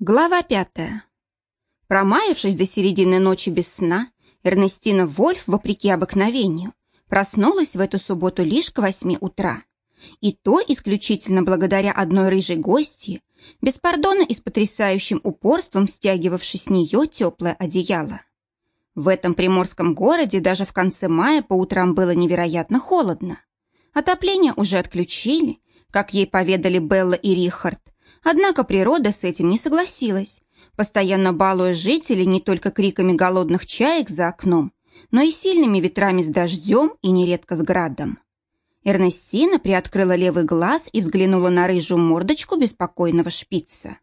Глава пятая. Промаявшись до середины ночи без сна, Эрнестина Вольф, вопреки обыкновению, проснулась в эту субботу лишь к восьми утра. И то исключительно благодаря одной рыжей гости, беспардонно и с потрясающим упорством стягивавшей с нее теплое одеяло. В этом приморском городе даже в конце мая по утрам было невероятно холодно. Отопление уже отключили, как ей поведали Белла и Рихард, Однако природа с этим не согласилась, постоянно балуя жителей не только криками голодных чаек за окном, но и сильными ветрами с дождем и нередко с градом. Эрнестина приоткрыла левый глаз и взглянула на рыжую мордочку беспокойного шпица.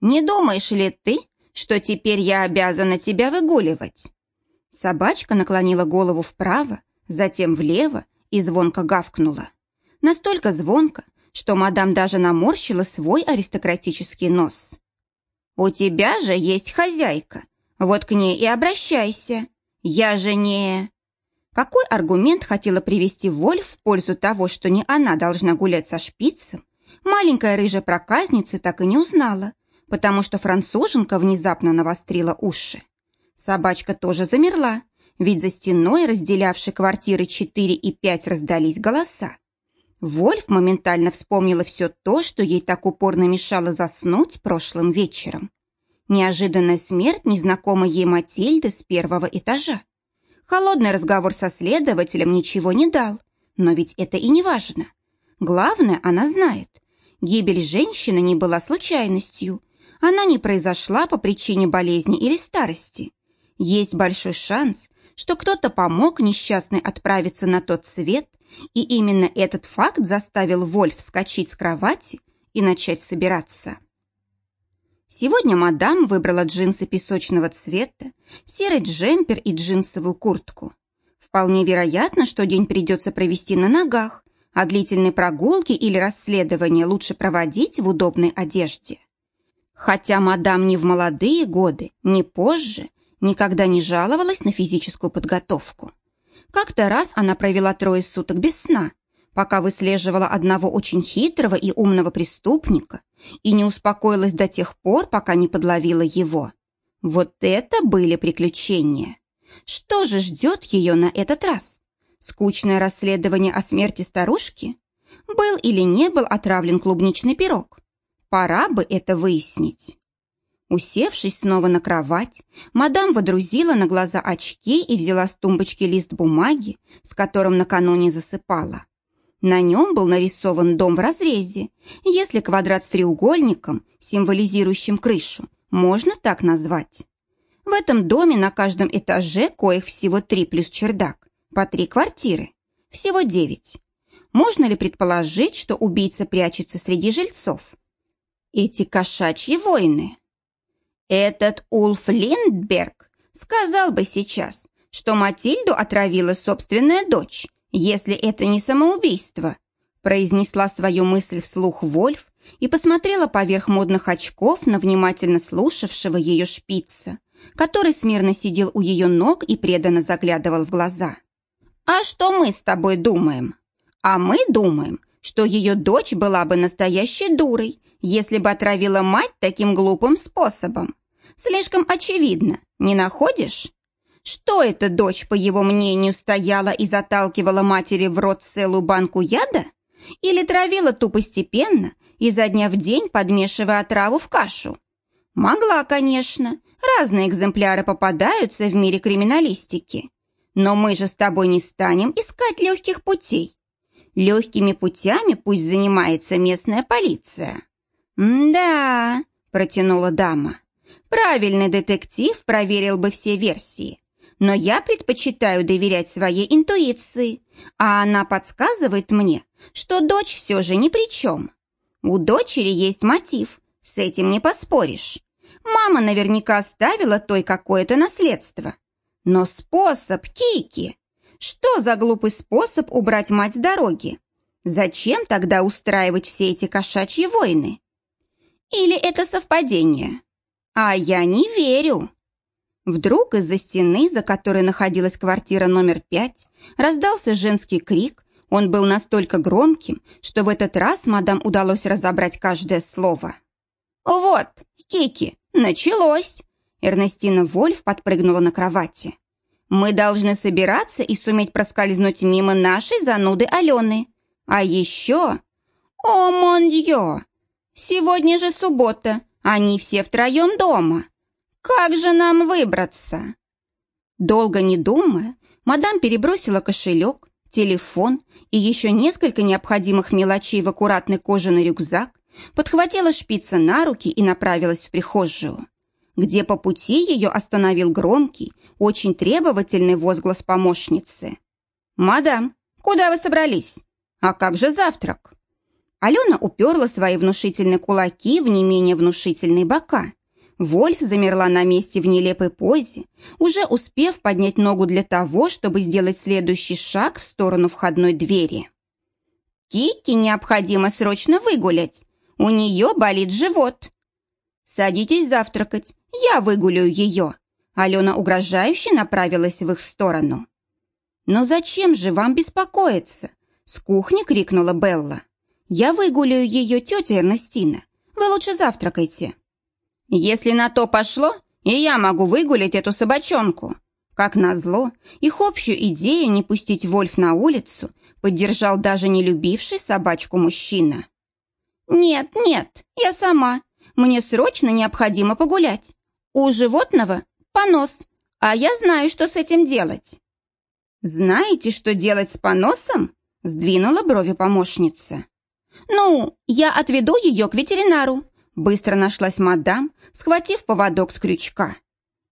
«Не думаешь ли ты, что теперь я обязана тебя выгуливать?» Собачка наклонила голову вправо, затем влево и звонко гавкнула. Настолько звонко, что мадам даже наморщила свой аристократический нос. «У тебя же есть хозяйка, вот к ней и обращайся. Я же не...» Какой аргумент хотела привести Вольф в пользу того, что не она должна гулять со шпицем, маленькая рыжая проказница так и не узнала, потому что француженка внезапно навострила уши. Собачка тоже замерла, ведь за стеной, разделявшей квартиры 4 и 5, раздались голоса. Вольф моментально вспомнила все то, что ей так упорно мешало заснуть прошлым вечером. Неожиданная смерть незнакомой ей Матильды с первого этажа. Холодный разговор со следователем ничего не дал, но ведь это и не важно. Главное, она знает. Гибель женщины не была случайностью. Она не произошла по причине болезни или старости. Есть большой шанс, что кто-то помог несчастной отправиться на тот свет – и именно этот факт заставил Вольф вскочить с кровати и начать собираться. Сегодня мадам выбрала джинсы песочного цвета, серый джемпер и джинсовую куртку. Вполне вероятно, что день придется провести на ногах, а длительные прогулки или расследования лучше проводить в удобной одежде. Хотя мадам ни в молодые годы, ни позже никогда не жаловалась на физическую подготовку. Как-то раз она провела трое суток без сна, пока выслеживала одного очень хитрого и умного преступника и не успокоилась до тех пор, пока не подловила его. Вот это были приключения. Что же ждет ее на этот раз? Скучное расследование о смерти старушки? Был или не был отравлен клубничный пирог? Пора бы это выяснить. Усевшись снова на кровать, мадам водрузила на глаза очки и взяла с тумбочки лист бумаги, с которым накануне засыпала. На нем был нарисован дом в разрезе, если квадрат с треугольником, символизирующим крышу, можно так назвать. В этом доме на каждом этаже коих всего три плюс чердак, по три квартиры, всего девять. Можно ли предположить, что убийца прячется среди жильцов? Эти кошачьи воины. Этот Улф Линдберг сказал бы сейчас, что Матильду отравила собственная дочь, если это не самоубийство, произнесла свою мысль вслух Вольф и посмотрела поверх модных очков на внимательно слушавшего ее шпица, который смирно сидел у ее ног и преданно заглядывал в глаза. «А что мы с тобой думаем? А мы думаем, что ее дочь была бы настоящей дурой, если бы отравила мать таким глупым способом. Слишком очевидно, не находишь? Что эта дочь, по его мнению, стояла и заталкивала матери в рот целую банку яда? Или травила ту постепенно, изо дня в день подмешивая отраву в кашу? Могла, конечно. Разные экземпляры попадаются в мире криминалистики. Но мы же с тобой не станем искать легких путей. Легкими путями пусть занимается местная полиция. «Да», — протянула дама, — «правильный детектив проверил бы все версии. Но я предпочитаю доверять своей интуиции, а она подсказывает мне, что дочь все же ни при чем. У дочери есть мотив, с этим не поспоришь. Мама наверняка оставила той какое-то наследство. Но способ, Кики! Что за глупый способ убрать мать с дороги? Зачем тогда устраивать все эти кошачьи войны? Или это совпадение? А я не верю. Вдруг из-за стены, за которой находилась квартира номер пять, раздался женский крик. Он был настолько громким, что в этот раз мадам удалось разобрать каждое слово. Вот, Кики, началось. Эрнестина Вольф подпрыгнула на кровати. Мы должны собираться и суметь проскользнуть мимо нашей зануды Алены. А еще... О, мондьё! Сегодня же суббота, они все втроем дома. Как же нам выбраться? Долго не думая, мадам перебросила кошелек, телефон и еще несколько необходимых мелочей в аккуратный кожаный рюкзак, подхватила шпица на руки и направилась в прихожую, где по пути ее остановил громкий, очень требовательный возглас помощницы. «Мадам, куда вы собрались? А как же завтрак?» Алена уперла свои внушительные кулаки в не менее внушительные бока. Вольф замерла на месте в нелепой позе, уже успев поднять ногу для того, чтобы сделать следующий шаг в сторону входной двери. «Кики необходимо срочно выгулять. У нее болит живот». «Садитесь завтракать, я выгуляю ее». Алена угрожающе направилась в их сторону. «Но зачем же вам беспокоиться?» С кухни крикнула Белла. «Я выгуляю ее, тетя Эрнестина. Вы лучше завтракайте». «Если на то пошло, и я могу выгулять эту собачонку». Как назло, их общую идею не пустить Вольф на улицу поддержал даже не любивший собачку мужчина. «Нет, нет, я сама. Мне срочно необходимо погулять. У животного понос, а я знаю, что с этим делать». «Знаете, что делать с поносом?» сдвинула брови помощница. «Ну, я отведу ее к ветеринару», быстро нашлась мадам, схватив поводок с крючка.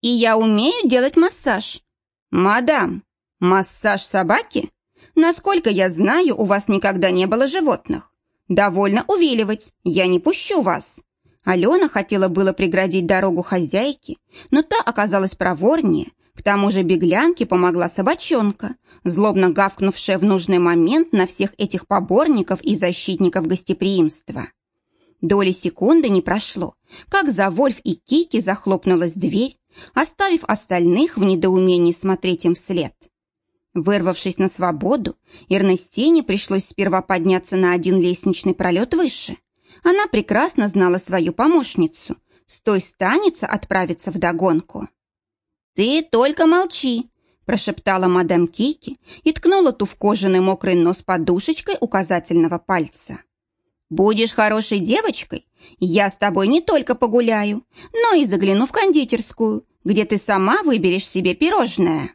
«И я умею делать массаж». «Мадам, массаж собаки? Насколько я знаю, у вас никогда не было животных. Довольно увиливать, я не пущу вас». Алена хотела было преградить дорогу хозяйке, но та оказалась проворнее. К тому же беглянке помогла собачонка, злобно гавкнувшая в нужный момент на всех этих поборников и защитников гостеприимства. Доли секунды не прошло, как за Вольф и Кики захлопнулась дверь, оставив остальных в недоумении смотреть им вслед. Вырвавшись на свободу, Эрнестине пришлось сперва подняться на один лестничный пролет выше. Она прекрасно знала свою помощницу. С той станется отправиться в догонку. «Ты только молчи!» – прошептала мадам Кики и ткнула ту в кожаный мокрый нос подушечкой указательного пальца. «Будешь хорошей девочкой, я с тобой не только погуляю, но и загляну в кондитерскую, где ты сама выберешь себе пирожное».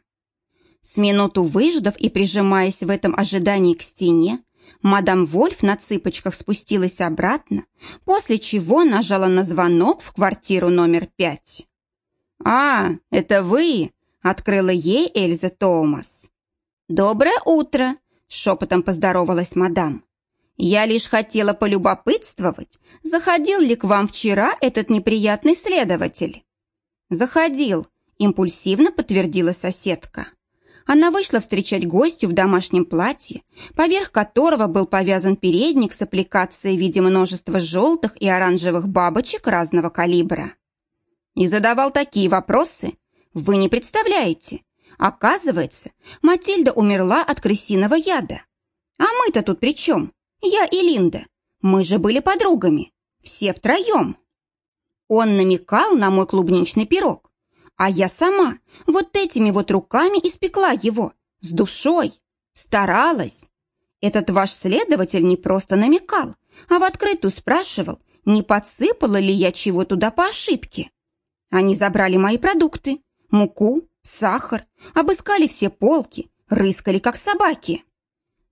С минуту выждав и прижимаясь в этом ожидании к стене, мадам Вольф на цыпочках спустилась обратно, после чего нажала на звонок в квартиру номер пять. «А, это вы!» — открыла ей Эльза Томас. «Доброе утро!» — шепотом поздоровалась мадам. «Я лишь хотела полюбопытствовать, заходил ли к вам вчера этот неприятный следователь?» «Заходил», — импульсивно подтвердила соседка. Она вышла встречать гостю в домашнем платье, поверх которого был повязан передник с аппликацией в виде множества желтых и оранжевых бабочек разного калибра. И задавал такие вопросы, вы не представляете. Оказывается, Матильда умерла от крысиного яда. А мы-то тут при чем? Я и Линда. Мы же были подругами. Все втроем. Он намекал на мой клубничный пирог. А я сама вот этими вот руками испекла его, с душой, старалась. Этот ваш следователь не просто намекал, а в открытую спрашивал, не подсыпала ли я чего туда по ошибке. Они забрали мои продукты, муку, сахар, обыскали все полки, рыскали, как собаки.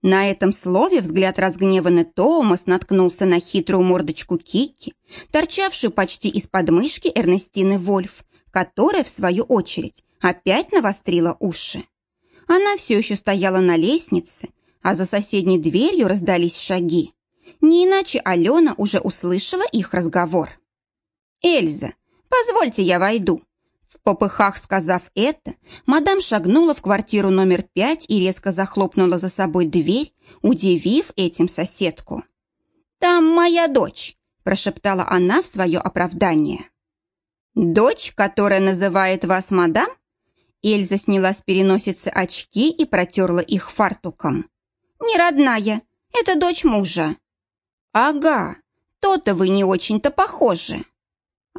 На этом слове взгляд разгневанный Томас наткнулся на хитрую мордочку Кики, торчавшую почти из подмышки Эрнестины Вольф, которая, в свою очередь, опять навострила уши. Она все еще стояла на лестнице, а за соседней дверью раздались шаги. Не иначе Алена уже услышала их разговор. «Эльза, позвольте я войду». В попыхах сказав это, мадам шагнула в квартиру номер пять и резко захлопнула за собой дверь, удивив этим соседку. «Там моя дочь», – прошептала она в свое оправдание. «Дочь, которая называет вас мадам?» Эльза сняла с переносицы очки и протерла их фартуком. «Не родная, это дочь мужа». «Ага, То-то вы не очень-то похожи.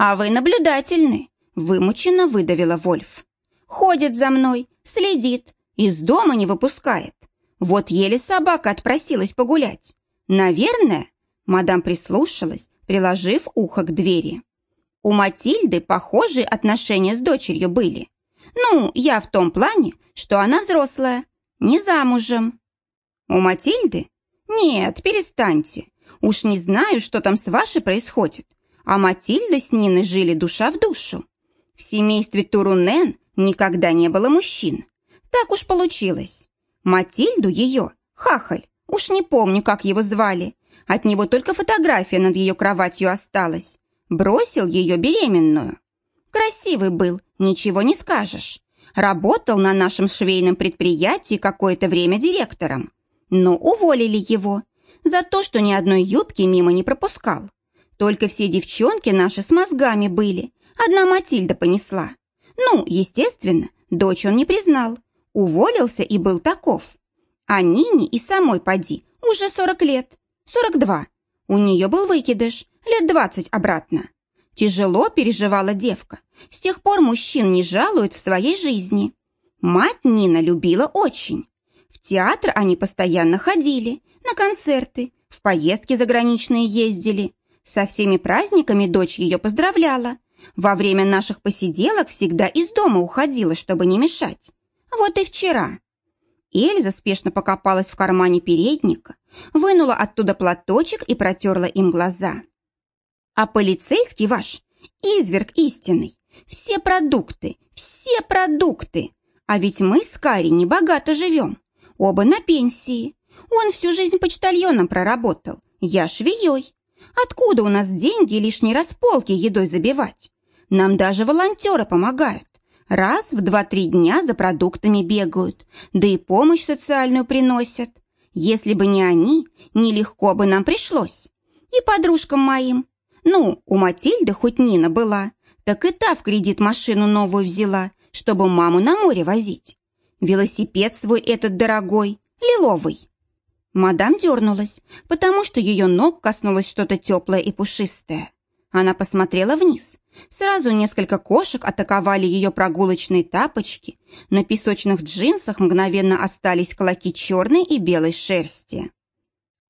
А вы наблюдательны, вымученно выдавила Вольф. Ходит за мной, следит, из дома не выпускает. Вот еле собака отпросилась погулять. Наверное, мадам прислушалась, приложив ухо к двери. У Матильды похожие отношения с дочерью были. Ну, я в том плане, что она взрослая, не замужем. У Матильды? Нет, перестаньте. Уж не знаю, что там с вашей происходит. А Матильда с Ниной жили душа в душу. В семействе Турунен никогда не было мужчин. Так уж получилось. Матильду ее, хахаль, уж не помню, как его звали. От него только фотография над ее кроватью осталась. Бросил ее беременную. Красивый был, ничего не скажешь. Работал на нашем швейном предприятии какое-то время директором. Но уволили его за то, что ни одной юбки мимо не пропускал. Только все девчонки наши с мозгами были. Одна Матильда понесла. Ну, естественно, дочь он не признал. Уволился и был таков. А Нине и самой поди уже 40 лет. 42. У нее был выкидыш, лет 20 обратно. Тяжело переживала девка. С тех пор мужчин не жалуют в своей жизни. Мать Нина любила очень. В театр они постоянно ходили, на концерты, в поездки заграничные ездили. Со всеми праздниками дочь ее поздравляла. Во время наших посиделок всегда из дома уходила, чтобы не мешать. Вот и вчера. Эльза спешно покопалась в кармане передника, вынула оттуда платочек и протерла им глаза. А полицейский ваш, изверг истинный, все продукты, все продукты. А ведь мы с Кари не богато живем, оба на пенсии. Он всю жизнь почтальоном проработал, я швеей. Откуда у нас деньги лишние располки едой забивать? Нам даже волонтеры помогают. Раз в два-три дня за продуктами бегают, да и помощь социальную приносят. Если бы не они, нелегко бы нам пришлось. И подружкам моим. Ну, у Матильды хоть Нина была, так и та в кредит машину новую взяла, чтобы маму на море возить. Велосипед свой этот дорогой, лиловый. Мадам дернулась, потому что ее ног коснулось что-то теплое и пушистое. Она посмотрела вниз. Сразу несколько кошек атаковали ее прогулочные тапочки. На песочных джинсах мгновенно остались клоки черной и белой шерсти.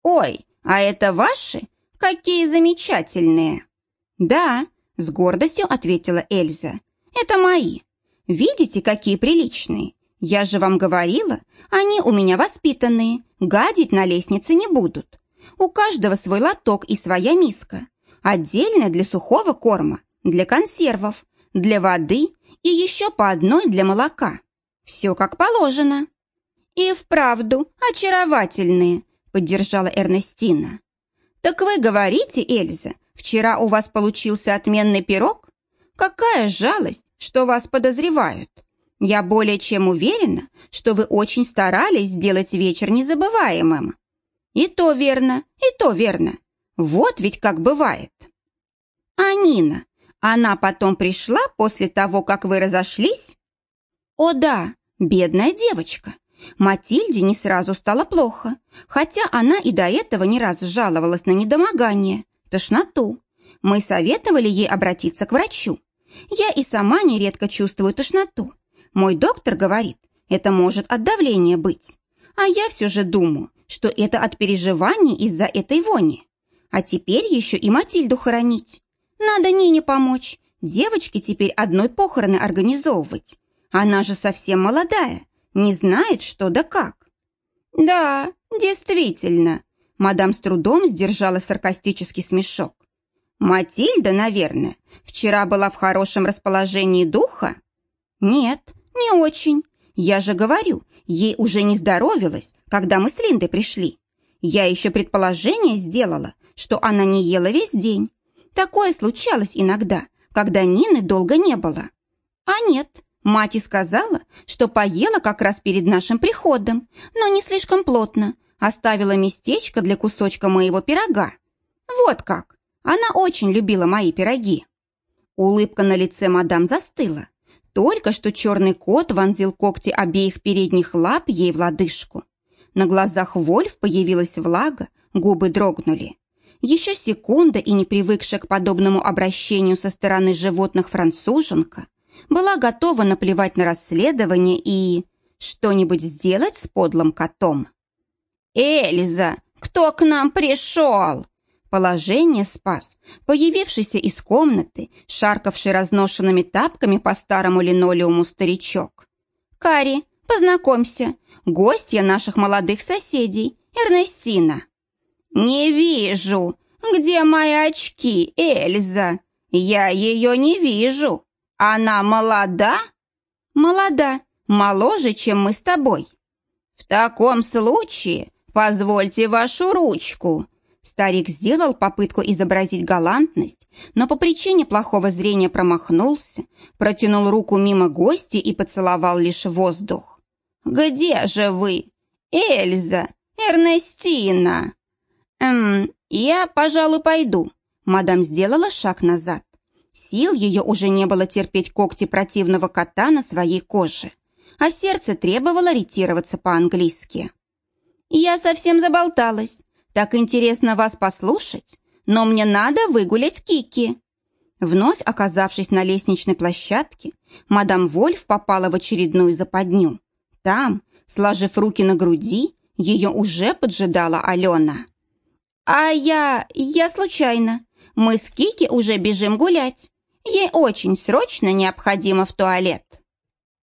«Ой, а это ваши? Какие замечательные!» «Да», — с гордостью ответила Эльза. «Это мои. Видите, какие приличные? Я же вам говорила, они у меня воспитанные, гадить на лестнице не будут. У каждого свой лоток и своя миска. Отдельно для сухого корма, для консервов, для воды и еще по одной для молока. Все как положено. И вправду очаровательные, поддержала Эрнестина. Так вы говорите, Эльза, вчера у вас получился отменный пирог? Какая жалость, что вас подозревают. Я более чем уверена, что вы очень старались сделать вечер незабываемым. И то верно, и то верно. Вот ведь как бывает. А Нина, она потом пришла после того, как вы разошлись? О да, бедная девочка. Матильде не сразу стало плохо, хотя она и до этого не раз жаловалась на недомогание, тошноту. Мы советовали ей обратиться к врачу. Я и сама нередко чувствую тошноту, мой доктор говорит, это может от давления быть. А я все же думаю, что это от переживаний из-за этой вони. А теперь еще и Матильду хоронить. Надо Нине помочь. Девочке теперь одной похороны организовывать. Она же совсем молодая, не знает, что да как. Да, действительно. Мадам с трудом сдержала саркастический смешок. Матильда, наверное, вчера была в хорошем расположении духа? Нет, «Не очень. Я же говорю, ей уже не здоровилось, когда мы с Линдой пришли. Я еще предположение сделала, что она не ела весь день. Такое случалось иногда, когда Нины долго не было. А нет, мать и сказала, что поела как раз перед нашим приходом, но не слишком плотно, оставила местечко для кусочка моего пирога. Вот как. Она очень любила мои пироги. Улыбка на лице мадам застыла. Только что черный кот вонзил когти обеих передних лап ей в лодыжку. На глазах Вольф появилась влага, губы дрогнули. Еще секунда и не привыкшая к подобному обращению со стороны животных француженка была готова наплевать на расследование и что-нибудь сделать с подлым котом. «Эльза, кто к нам пришел?» Положение спас, появившийся из комнаты, шаркавший разношенными тапками по старому линолеуму старичок. «Кари, познакомься, гостья наших молодых соседей, Эрнестина». «Не вижу. Где мои очки, Эльза? Я ее не вижу. Она молода?» «Молода, моложе, чем мы с тобой». «В таком случае позвольте вашу ручку». Старик сделал попытку изобразить галантность, но по причине плохого зрения промахнулся, протянул руку мимо гостя и поцеловал лишь воздух. «Где же вы, Эльза, Эрнестина?» «Эм, я, пожалуй, пойду». Мадам сделала шаг назад. Сил ее уже не было терпеть когти противного кота на своей коже, а сердце требовало ретироваться по-английски. «Я совсем заболталась. Так интересно вас послушать, но мне надо выгулять Кики». Вновь оказавшись на лестничной площадке, мадам Вольф попала в очередную западню. Там, сложив руки на груди, ее уже поджидала Алена. «А я... я случайно. Мы с Кики уже бежим гулять. Ей очень срочно необходимо в туалет».